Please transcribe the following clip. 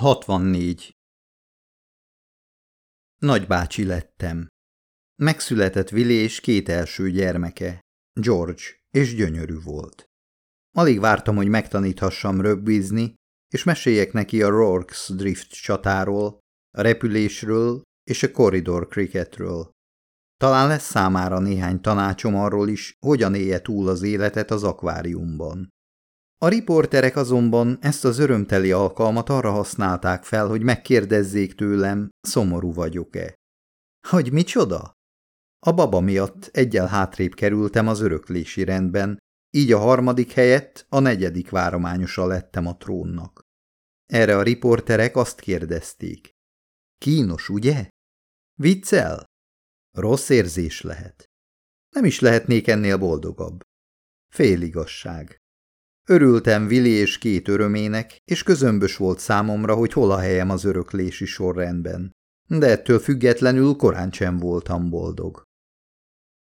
64. Nagybácsi lettem. Megszületett Willi és két első gyermeke, George, és gyönyörű volt. Alig vártam, hogy megtaníthassam rögbizni, és meséljek neki a Rorke's Drift csatáról, a repülésről és a Corridor Cricketről. Talán lesz számára néhány tanácsom arról is, hogyan élje túl az életet az akváriumban. A riporterek azonban ezt az örömteli alkalmat arra használták fel, hogy megkérdezzék tőlem, szomorú vagyok-e. Hogy micsoda? A baba miatt egyel hátrébb kerültem az öröklési rendben, így a harmadik helyett a negyedik várományosa lettem a trónnak. Erre a riporterek azt kérdezték. Kínos, ugye? Viccel? Rossz érzés lehet. Nem is lehetnék ennél boldogabb. Féligasság. Örültem Vili és két örömének, és közömbös volt számomra, hogy hol a helyem az öröklési sorrendben. De ettől függetlenül korán sem voltam boldog.